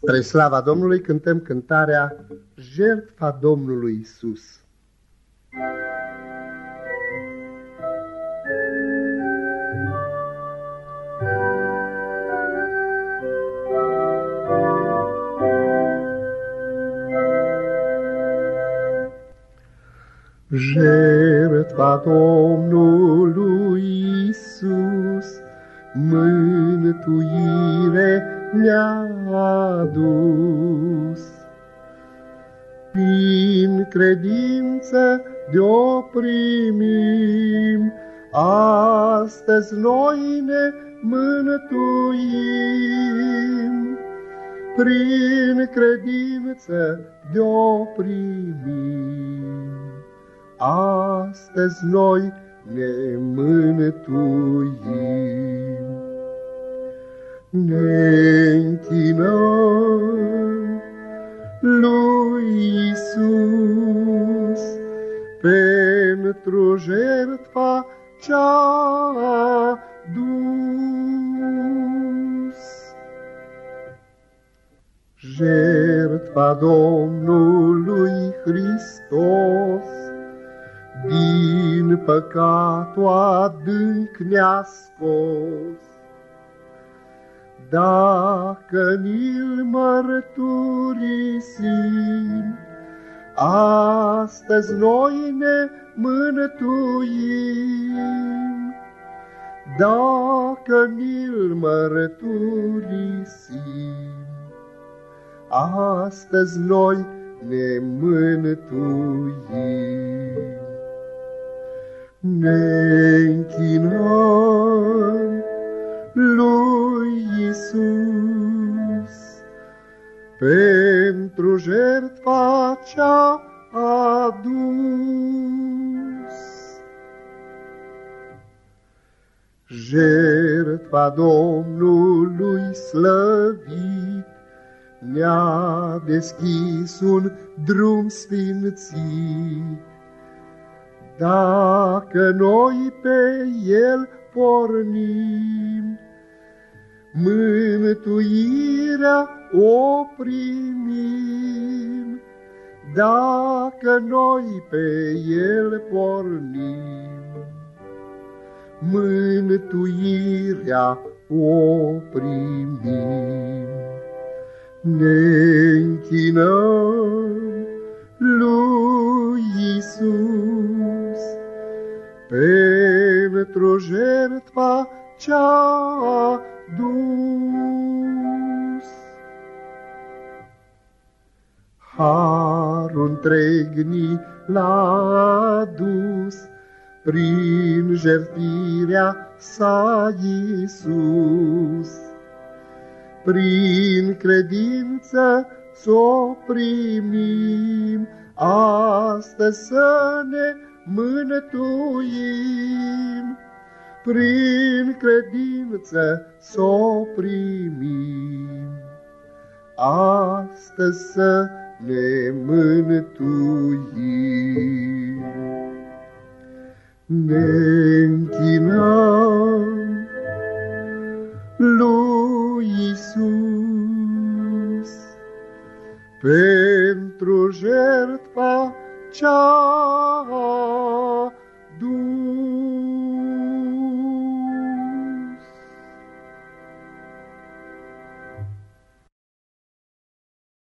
Spre slava Domnului cântăm cântarea Jertfa Domnului Isus. Jertfa Domnului Isus, mântuire ne-a adus. Prin credință de-o primim, astăzi noi ne mântuim. Prin credință de-o primim, astăzi noi ne mântuim ne închinăm lui Isus pentru jertfa ce-a dus. Jertfa Domnului Hristos din păcatul adânc ne-a scos dacă ni-l mărturisim, astăzi noi ne mântuim. Dacă ni-l mărturisim, astăzi noi ne mântuim. Ne închinăm pentru jertfa ce-a adus. Jertfa Domnului slăvit ne-a deschis un drum sfințit. Dacă noi pe el pornim, mântuirea o primim, dacă noi pe El pornim. Mântuirea o primim. Ne închinăm lui Isus pentru jertfa ce-a Harul întreg ni l-a dus prin jertfirea sa Iisus. Prin credință s-o primim, astăzi să ne mântuim prin credință s-o primim. Astăzi să ne mântuim. Ne închinăm lui Isus pentru jertfa cea